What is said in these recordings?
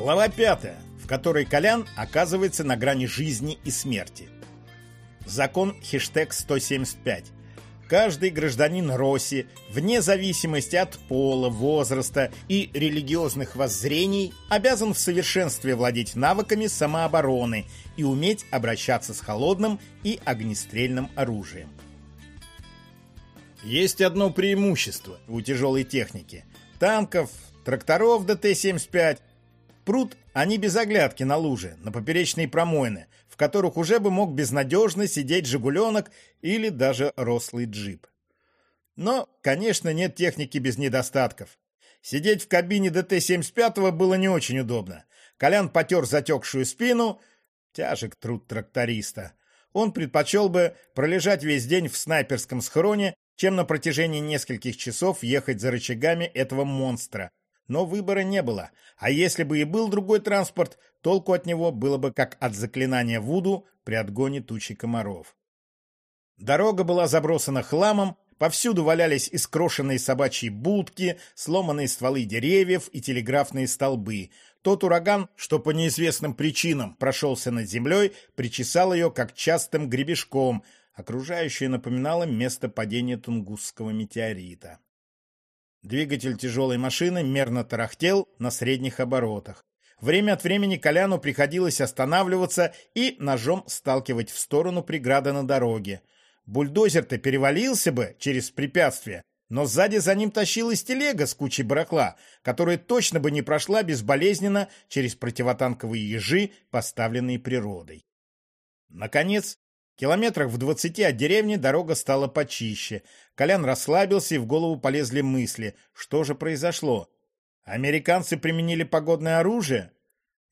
Глава пятая, в которой Колян оказывается на грани жизни и смерти. Закон хештег 175. Каждый гражданин Росси, вне зависимости от пола, возраста и религиозных воззрений, обязан в совершенстве владеть навыками самообороны и уметь обращаться с холодным и огнестрельным оружием. Есть одно преимущество у тяжелой техники. Танков, тракторов ДТ-75 Прут они без оглядки на лужи, на поперечные промоины, в которых уже бы мог безнадежно сидеть «Жигуленок» или даже рослый джип. Но, конечно, нет техники без недостатков. Сидеть в кабине ДТ-75 было не очень удобно. Колян потер затекшую спину. Тяжек труд тракториста. Он предпочел бы пролежать весь день в снайперском схроне, чем на протяжении нескольких часов ехать за рычагами этого монстра, но выбора не было, а если бы и был другой транспорт, толку от него было бы как от заклинания Вуду при отгоне тучи комаров. Дорога была забросана хламом, повсюду валялись искрошенные собачьи будки, сломанные стволы деревьев и телеграфные столбы. Тот ураган, что по неизвестным причинам прошелся над землей, причесал ее как частым гребешком, окружающее напоминало место падения Тунгусского метеорита. Двигатель тяжелой машины мерно тарахтел на средних оборотах. Время от времени Коляну приходилось останавливаться и ножом сталкивать в сторону преграды на дороге. Бульдозер-то перевалился бы через препятствие, но сзади за ним тащилась телега с кучей барахла, которая точно бы не прошла безболезненно через противотанковые ежи, поставленные природой. Наконец, Километрах в двадцати от деревни дорога стала почище. Колян расслабился, и в голову полезли мысли. Что же произошло? Американцы применили погодное оружие?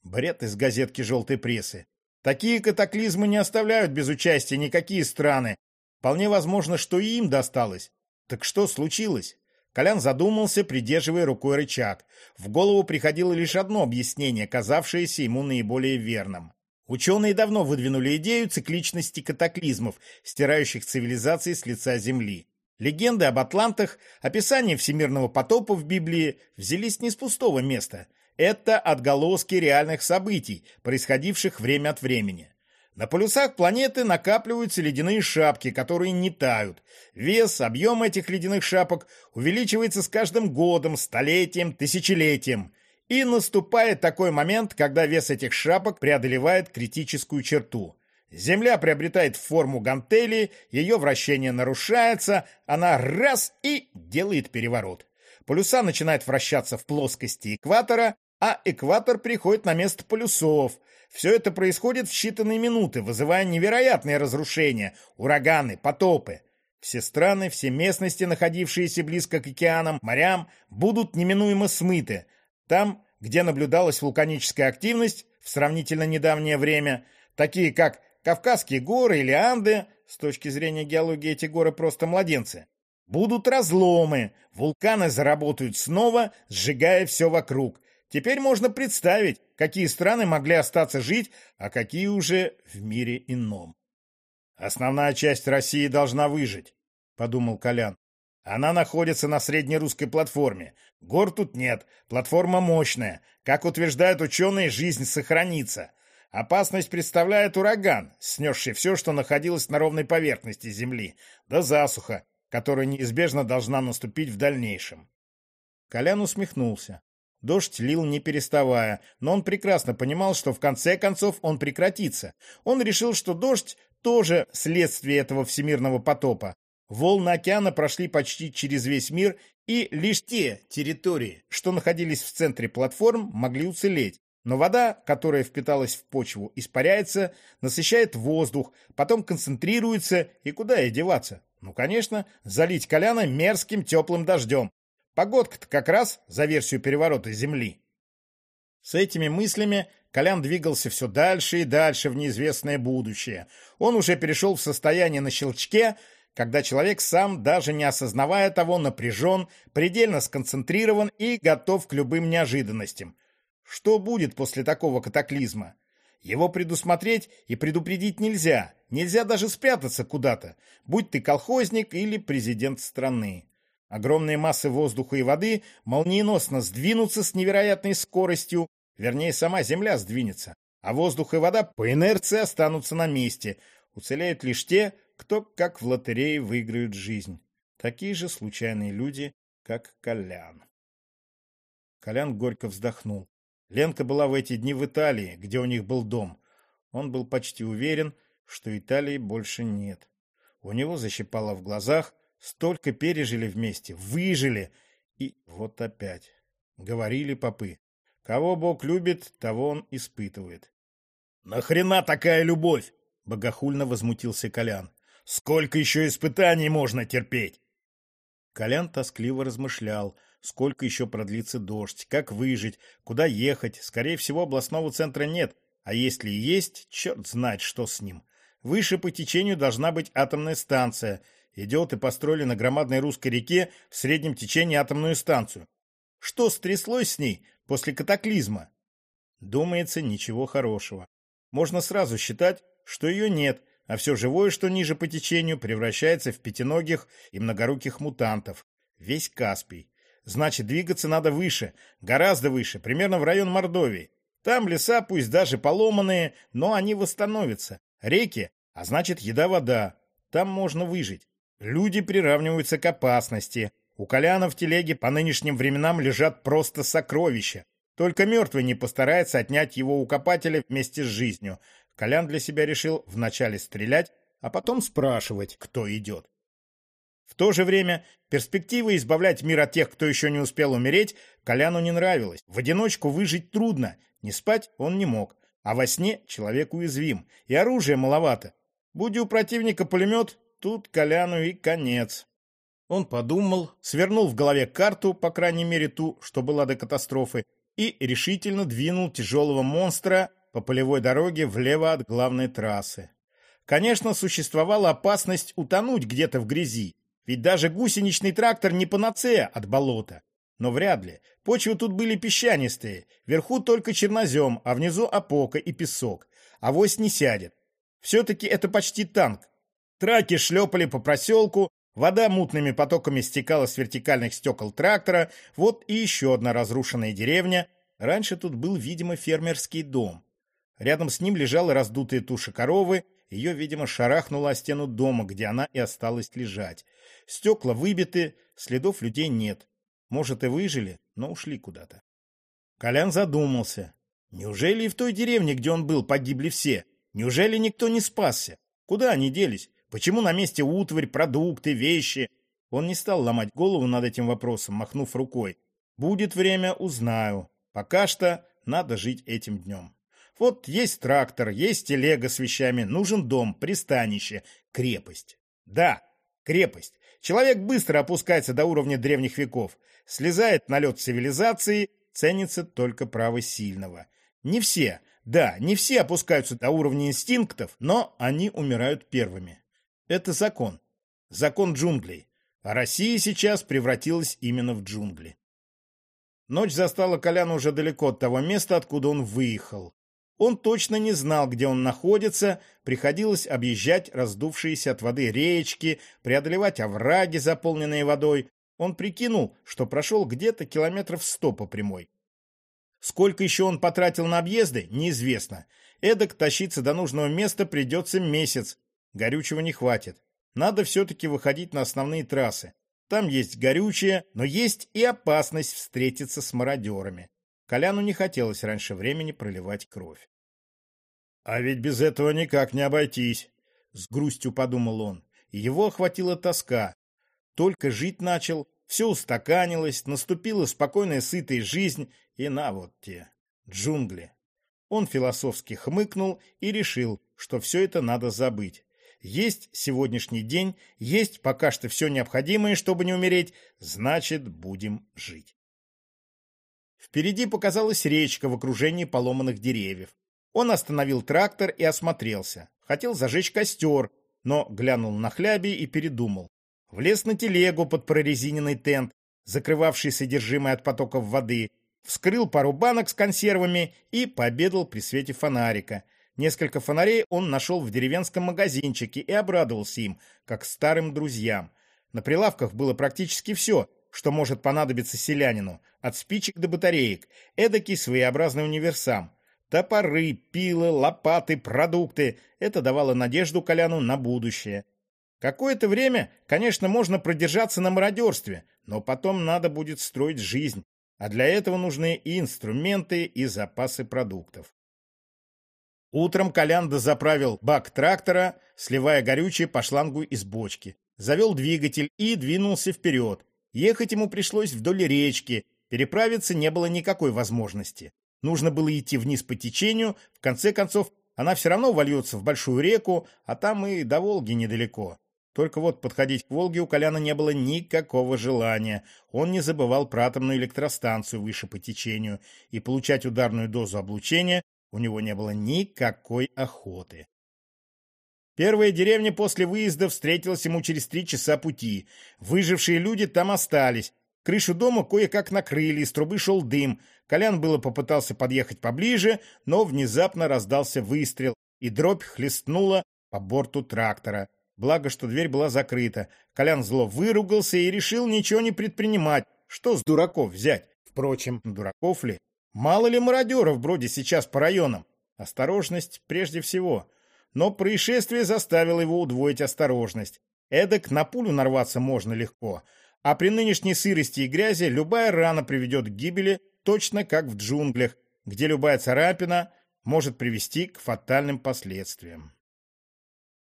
Бред из газетки желтой прессы. Такие катаклизмы не оставляют без участия никакие страны. Вполне возможно, что и им досталось. Так что случилось? Колян задумался, придерживая рукой рычаг. В голову приходило лишь одно объяснение, казавшееся ему наиболее верным. Ученые давно выдвинули идею цикличности катаклизмов, стирающих цивилизации с лица Земли. Легенды об атлантах, описание всемирного потопа в Библии взялись не с пустого места. Это отголоски реальных событий, происходивших время от времени. На полюсах планеты накапливаются ледяные шапки, которые не тают. Вес, объем этих ледяных шапок увеличивается с каждым годом, столетием, тысячелетием. И наступает такой момент, когда вес этих шапок преодолевает критическую черту. Земля приобретает форму гантели, ее вращение нарушается, она раз и делает переворот. Полюса начинают вращаться в плоскости экватора, а экватор приходит на место полюсов. Все это происходит в считанные минуты, вызывая невероятные разрушения, ураганы, потопы. Все страны, все местности, находившиеся близко к океанам, морям, будут неминуемо смыты – там, где наблюдалась вулканическая активность в сравнительно недавнее время, такие как Кавказские горы или Анды, с точки зрения геологии эти горы просто младенцы, будут разломы, вулканы заработают снова, сжигая все вокруг. Теперь можно представить, какие страны могли остаться жить, а какие уже в мире ином. «Основная часть России должна выжить», — подумал Колян. Она находится на среднерусской платформе. Гор тут нет, платформа мощная. Как утверждают ученые, жизнь сохранится. Опасность представляет ураган, снесший все, что находилось на ровной поверхности Земли, да засуха, которая неизбежно должна наступить в дальнейшем. Колян усмехнулся. Дождь лил не переставая, но он прекрасно понимал, что в конце концов он прекратится. Он решил, что дождь тоже следствие этого всемирного потопа, Волны океана прошли почти через весь мир, и лишь те территории, что находились в центре платформ, могли уцелеть. Но вода, которая впиталась в почву, испаряется, насыщает воздух, потом концентрируется, и куда ей деваться? Ну, конечно, залить Коляна мерзким теплым дождем. Погодка-то как раз за версию переворота Земли. С этими мыслями Колян двигался все дальше и дальше в неизвестное будущее. Он уже перешел в состояние на щелчке, когда человек сам, даже не осознавая того, напряжен, предельно сконцентрирован и готов к любым неожиданностям. Что будет после такого катаклизма? Его предусмотреть и предупредить нельзя. Нельзя даже спрятаться куда-то, будь ты колхозник или президент страны. Огромные массы воздуха и воды молниеносно сдвинутся с невероятной скоростью, Вернее, сама земля сдвинется, а воздух и вода по инерции останутся на месте. Уцелеют лишь те, кто, как в лотерее, выиграют жизнь. Такие же случайные люди, как Колян. Колян горько вздохнул. Ленка была в эти дни в Италии, где у них был дом. Он был почти уверен, что Италии больше нет. У него защипало в глазах, столько пережили вместе, выжили. И вот опять. Говорили попы. Кого Бог любит, того он испытывает. «Нахрена такая любовь?» — богохульно возмутился Колян. «Сколько еще испытаний можно терпеть?» Колян тоскливо размышлял, сколько еще продлится дождь, как выжить, куда ехать. Скорее всего, областного центра нет, а если и есть, черт знает, что с ним. Выше по течению должна быть атомная станция. Идиоты построили на громадной русской реке в среднем течении атомную станцию. Что стряслось с ней после катаклизма? Думается, ничего хорошего. Можно сразу считать, что ее нет, а все живое, что ниже по течению, превращается в пятиногих и многоруких мутантов. Весь Каспий. Значит, двигаться надо выше, гораздо выше, примерно в район Мордовии. Там леса, пусть даже поломанные, но они восстановятся. Реки, а значит еда-вода. Там можно выжить. Люди приравниваются к опасности. У Коляна в телеге по нынешним временам лежат просто сокровища. Только мертвый не постарается отнять его у копателя вместе с жизнью. Колян для себя решил вначале стрелять, а потом спрашивать, кто идет. В то же время перспектива избавлять мир от тех, кто еще не успел умереть, Коляну не нравилась. В одиночку выжить трудно, не спать он не мог, а во сне человек уязвим, и оружия маловато. Будь у противника пулемет, тут Коляну и конец. Он подумал, свернул в голове карту, по крайней мере ту, что была до катастрофы, и решительно двинул тяжелого монстра по полевой дороге влево от главной трассы. Конечно, существовала опасность утонуть где-то в грязи, ведь даже гусеничный трактор не панацея от болота. Но вряд ли. Почвы тут были песчанистые. Вверху только чернозем, а внизу опока и песок. Авось не сядет. Все-таки это почти танк. Траки шлепали по проселку, вода мутными потоками стекала с вертикальных стекол трактора. Вот и еще одна разрушенная деревня. Раньше тут был, видимо, фермерский дом. Рядом с ним лежала раздутая туша коровы. Ее, видимо, шарахнула о стену дома, где она и осталась лежать. Стекла выбиты, следов людей нет. Может, и выжили, но ушли куда-то. Колян задумался. Неужели и в той деревне, где он был, погибли все? Неужели никто не спасся? Куда они делись? Почему на месте утварь, продукты, вещи? Он не стал ломать голову над этим вопросом, махнув рукой. Будет время, узнаю. Пока что надо жить этим днем. Вот есть трактор, есть телега с вещами, нужен дом, пристанище, крепость. Да, крепость. Человек быстро опускается до уровня древних веков, слезает на лед цивилизации, ценится только право сильного. Не все, да, не все опускаются до уровня инстинктов, но они умирают первыми. Это закон. Закон джунглей. А Россия сейчас превратилась именно в джунгли. Ночь застала Коляна уже далеко от того места, откуда он выехал. Он точно не знал, где он находится, приходилось объезжать раздувшиеся от воды речки, преодолевать овраги, заполненные водой. Он прикинул, что прошел где-то километров сто по прямой. Сколько еще он потратил на объезды, неизвестно. Эдак тащиться до нужного места придется месяц. Горючего не хватит. Надо все-таки выходить на основные трассы. Там есть горючее, но есть и опасность встретиться с мародерами. Коляну не хотелось раньше времени проливать кровь. «А ведь без этого никак не обойтись», — с грустью подумал он. Его охватила тоска. Только жить начал, все устаканилось, наступила спокойная сытая жизнь, и на вот те, джунгли. Он философски хмыкнул и решил, что все это надо забыть. Есть сегодняшний день, есть пока что все необходимое, чтобы не умереть, значит, будем жить. Впереди показалась речка в окружении поломанных деревьев. Он остановил трактор и осмотрелся. Хотел зажечь костер, но глянул на хляби и передумал. Влез на телегу под прорезиненный тент, закрывавший содержимое от потоков воды, вскрыл пару банок с консервами и пообедал при свете фонарика. Несколько фонарей он нашел в деревенском магазинчике и обрадовался им, как старым друзьям. На прилавках было практически все, что может понадобиться селянину, от спичек до батареек, эдакий своеобразный универсам. Топоры, пилы, лопаты, продукты — это давало надежду Коляну на будущее. Какое-то время, конечно, можно продержаться на мародерстве, но потом надо будет строить жизнь, а для этого нужны и инструменты, и запасы продуктов. Утром Колян дозаправил бак трактора, сливая горючее по шлангу из бочки. Завел двигатель и двинулся вперед. Ехать ему пришлось вдоль речки, переправиться не было никакой возможности. Нужно было идти вниз по течению, в конце концов, она все равно вольется в большую реку, а там и до Волги недалеко. Только вот подходить к Волге у Коляна не было никакого желания. Он не забывал про атомную электростанцию выше по течению, и получать ударную дозу облучения у него не было никакой охоты. Первая деревня после выезда встретилась ему через три часа пути. Выжившие люди там остались. Крышу дома кое-как накрыли, из трубы шел дым. Колян было попытался подъехать поближе, но внезапно раздался выстрел, и дробь хлестнула по борту трактора. Благо, что дверь была закрыта. Колян зло выругался и решил ничего не предпринимать. Что с дураков взять? Впрочем, дураков ли? Мало ли мародеров бродит сейчас по районам. Осторожность прежде всего. Но происшествие заставило его удвоить осторожность. Эдак на пулю нарваться можно легко. А при нынешней сырости и грязи любая рана приведет к гибели, точно как в джунглях, где любая царапина может привести к фатальным последствиям.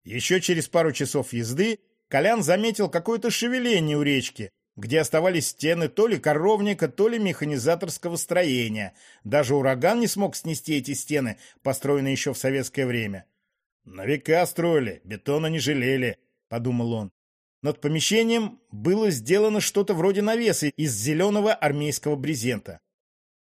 Еще через пару часов езды Колян заметил какое-то шевеление у речки, где оставались стены то ли коровника, то ли механизаторского строения. Даже ураган не смог снести эти стены, построенные еще в советское время. «На века строили, бетона не жалели», — подумал он. Над помещением было сделано что-то вроде навеса из зеленого армейского брезента.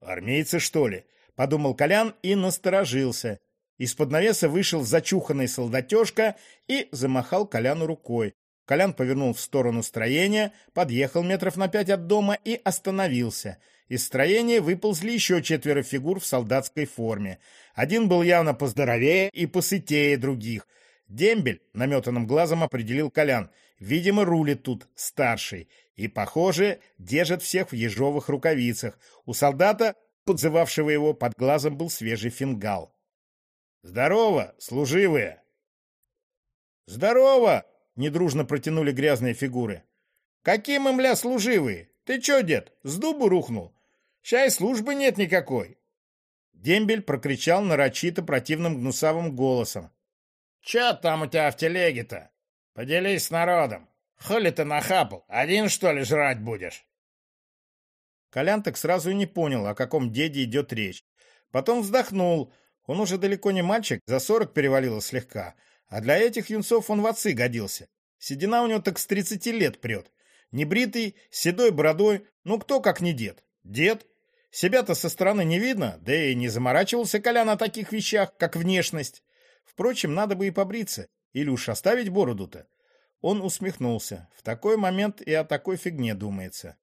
«Армейцы, что ли?» — подумал Колян и насторожился. Из-под навеса вышел зачуханный солдатешка и замахал Коляну рукой. Колян повернул в сторону строения, подъехал метров на пять от дома и остановился. Из строения выползли еще четверо фигур в солдатской форме. Один был явно поздоровее и посытее других. Дембель наметанным глазом определил Колян. Видимо, рулит тут старший. И, похоже, держит всех в ежовых рукавицах. У солдата, подзывавшего его, под глазом был свежий фингал. «Здорово, служивые!» «Здорово!» — недружно протянули грязные фигуры. «Какие мы, мля, служивые? Ты чё, дед, с дубу рухнул? Чай службы нет никакой!» Дембель прокричал нарочито противным гнусавым голосом. «Чё там у тебя в телеге-то? Поделись с народом. Хули ты нахапал? Один, что ли, жрать будешь?» Колян так сразу и не понял, о каком деде идет речь. Потом вздохнул — он уже далеко не мальчик, за сорок перевалило слегка, а для этих юнцов он в отцы годился. Седина у него так с тридцати лет прет. Небритый, с седой бородой, ну кто как не дед? Дед? Себя-то со стороны не видно, да и не заморачивался Колян о таких вещах, как внешность. Впрочем, надо бы и побриться, или уж оставить бороду-то. Он усмехнулся. В такой момент и о такой фигне думается.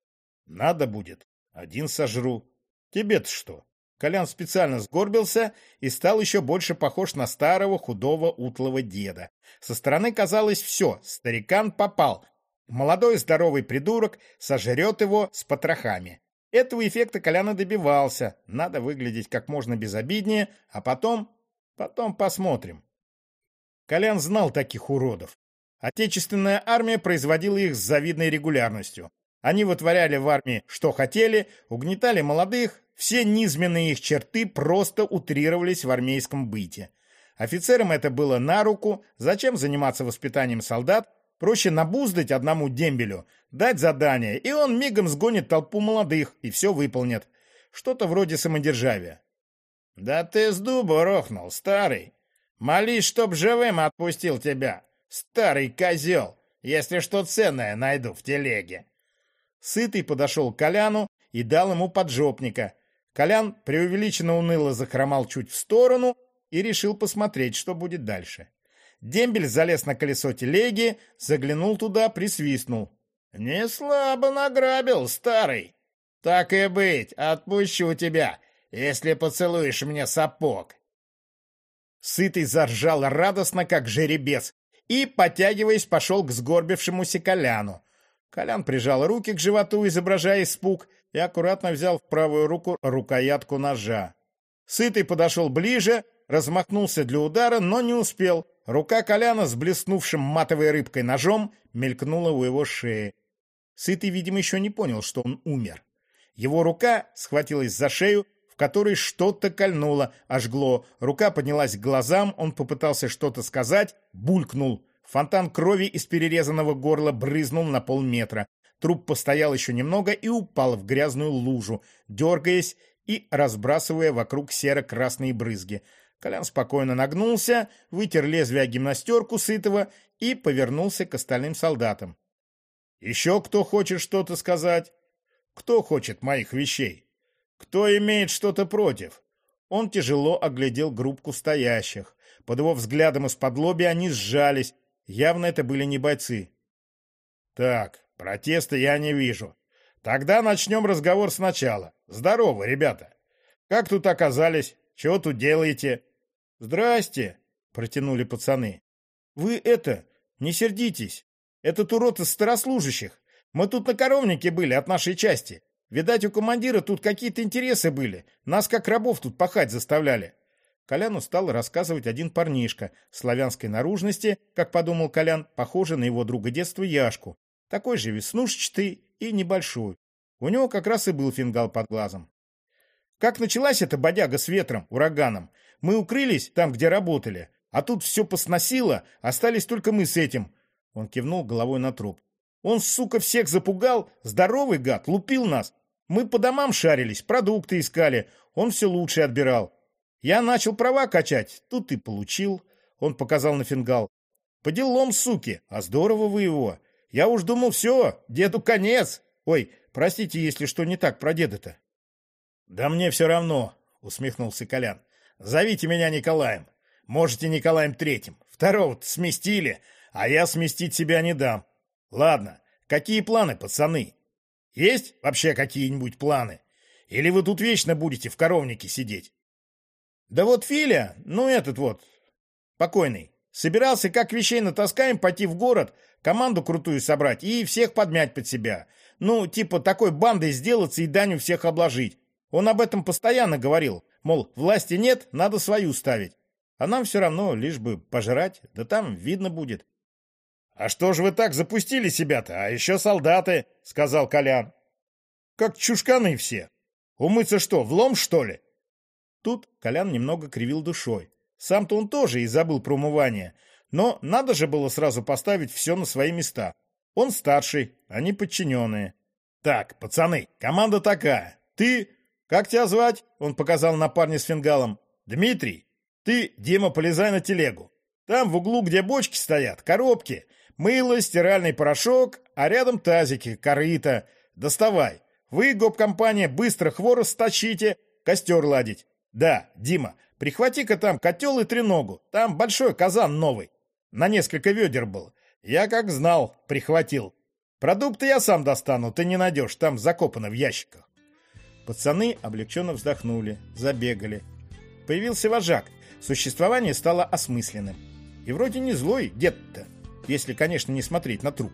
Надо будет. Один сожру. Тебе-то что? Колян специально сгорбился и стал еще больше похож на старого худого утлого деда. Со стороны казалось все, старикан попал. Молодой здоровый придурок сожрет его с потрохами. Этого эффекта Коляна добивался. Надо выглядеть как можно безобиднее, а потом... Потом посмотрим. Колян знал таких уродов. Отечественная армия производила их с завидной регулярностью. Они вытворяли в армии, что хотели, угнетали молодых, все низменные их черты просто утрировались в армейском быте. Офицерам это было на руку, зачем заниматься воспитанием солдат, проще набуздать одному дембелю, дать задание, и он мигом сгонит толпу молодых, и все выполнит. Что-то вроде самодержавия. «Да ты с дуба рохнул, старый! Молись, чтоб живым отпустил тебя, старый козел, если что ценное найду в телеге!» Сытый подошел к Коляну и дал ему поджопника, Колян преувеличенно уныло захромал чуть в сторону и решил посмотреть, что будет дальше. Дембель залез на колесо телеги, заглянул туда, присвистнул. «Не слабо награбил, старый. Так и быть, отпущу тебя, если поцелуешь мне сапог». Сытый заржал радостно, как жеребец, и, потягиваясь, пошел к сгорбившемуся Коляну. Колян прижал руки к животу, изображая испуг, и аккуратно взял в правую руку рукоятку ножа. Сытый подошел ближе, размахнулся для удара, но не успел. Рука Коляна с блеснувшим матовой рыбкой ножом мелькнула у его шеи. Сытый, видимо, еще не понял, что он умер. Его рука схватилась за шею, в которой что-то кольнуло, ожгло. Рука поднялась к глазам, он попытался что-то сказать, булькнул. Фонтан крови из перерезанного горла брызнул на полметра. Труп постоял еще немного и упал в грязную лужу, дергаясь и разбрасывая вокруг серо-красные брызги. Колян спокойно нагнулся, вытер лезвие гимнастерку сытого и повернулся к остальным солдатам. «Еще кто хочет что-то сказать? Кто хочет моих вещей? Кто имеет что-то против?» Он тяжело оглядел группку стоящих. Под его взглядом из-под лоби они сжались, Явно это были не бойцы. Так, протеста я не вижу. Тогда начнем разговор сначала. Здорово, ребята. Как тут оказались? Чего тут делаете? Здрасте, протянули пацаны. Вы это, не сердитесь. Этот урод из старослужащих. Мы тут на коровнике были от нашей части. Видать, у командира тут какие-то интересы были. Нас как рабов тут пахать заставляли. Коляну стал рассказывать один парнишка славянской наружности, как подумал Колян, похожий на его друга детства Яшку, такой же веснушчатый и небольшой. У него как раз и был фингал под глазом. Как началась эта бодяга с ветром, ураганом? Мы укрылись там, где работали, а тут все посносило, остались только мы с этим. Он кивнул головой на труп. Он, сука, всех запугал, здоровый гад, лупил нас. Мы по домам шарились, продукты искали, он все лучше отбирал. Я начал права качать, тут и получил. Он показал на фингал. По делам, суки, а здорово вы его. Я уж думал, все, деду конец. Ой, простите, если что не так про деда-то. Да мне все равно, усмехнулся Колян. Зовите меня Николаем. Можете Николаем Третьим. Второго-то сместили, а я сместить себя не дам. Ладно, какие планы, пацаны? Есть вообще какие-нибудь планы? Или вы тут вечно будете в коровнике сидеть? Да вот Филя, ну этот вот, покойный, собирался как вещей натаскаем пойти в город, команду крутую собрать и всех подмять под себя. Ну, типа такой бандой сделаться и Даню всех обложить. Он об этом постоянно говорил, мол, власти нет, надо свою ставить. А нам все равно, лишь бы пожрать, да там видно будет. — А что же вы так запустили себя-то? А еще солдаты, — сказал Колян. — Как чушканы все. Умыться что, влом, что ли? Тут Колян немного кривил душой. Сам-то он тоже и забыл про умывание. Но надо же было сразу поставить все на свои места. Он старший, они подчиненные. «Так, пацаны, команда такая. Ты... Как тебя звать?» Он показал на парня с фингалом. «Дмитрий. Ты, Дима, полезай на телегу. Там в углу, где бочки стоят, коробки, мыло, стиральный порошок, а рядом тазики, корыто. Доставай. Вы, гоп-компания, быстро хворост сточите, костер ладить. Да, Дима, прихвати-ка там котел и треногу. Там большой казан новый. На несколько ведер был. Я как знал, прихватил. Продукты я сам достану, ты не найдешь, там закопано в ящиках. Пацаны облегченно вздохнули, забегали. Появился вожак. Существование стало осмысленным. И вроде не злой дед-то, если, конечно, не смотреть на труп.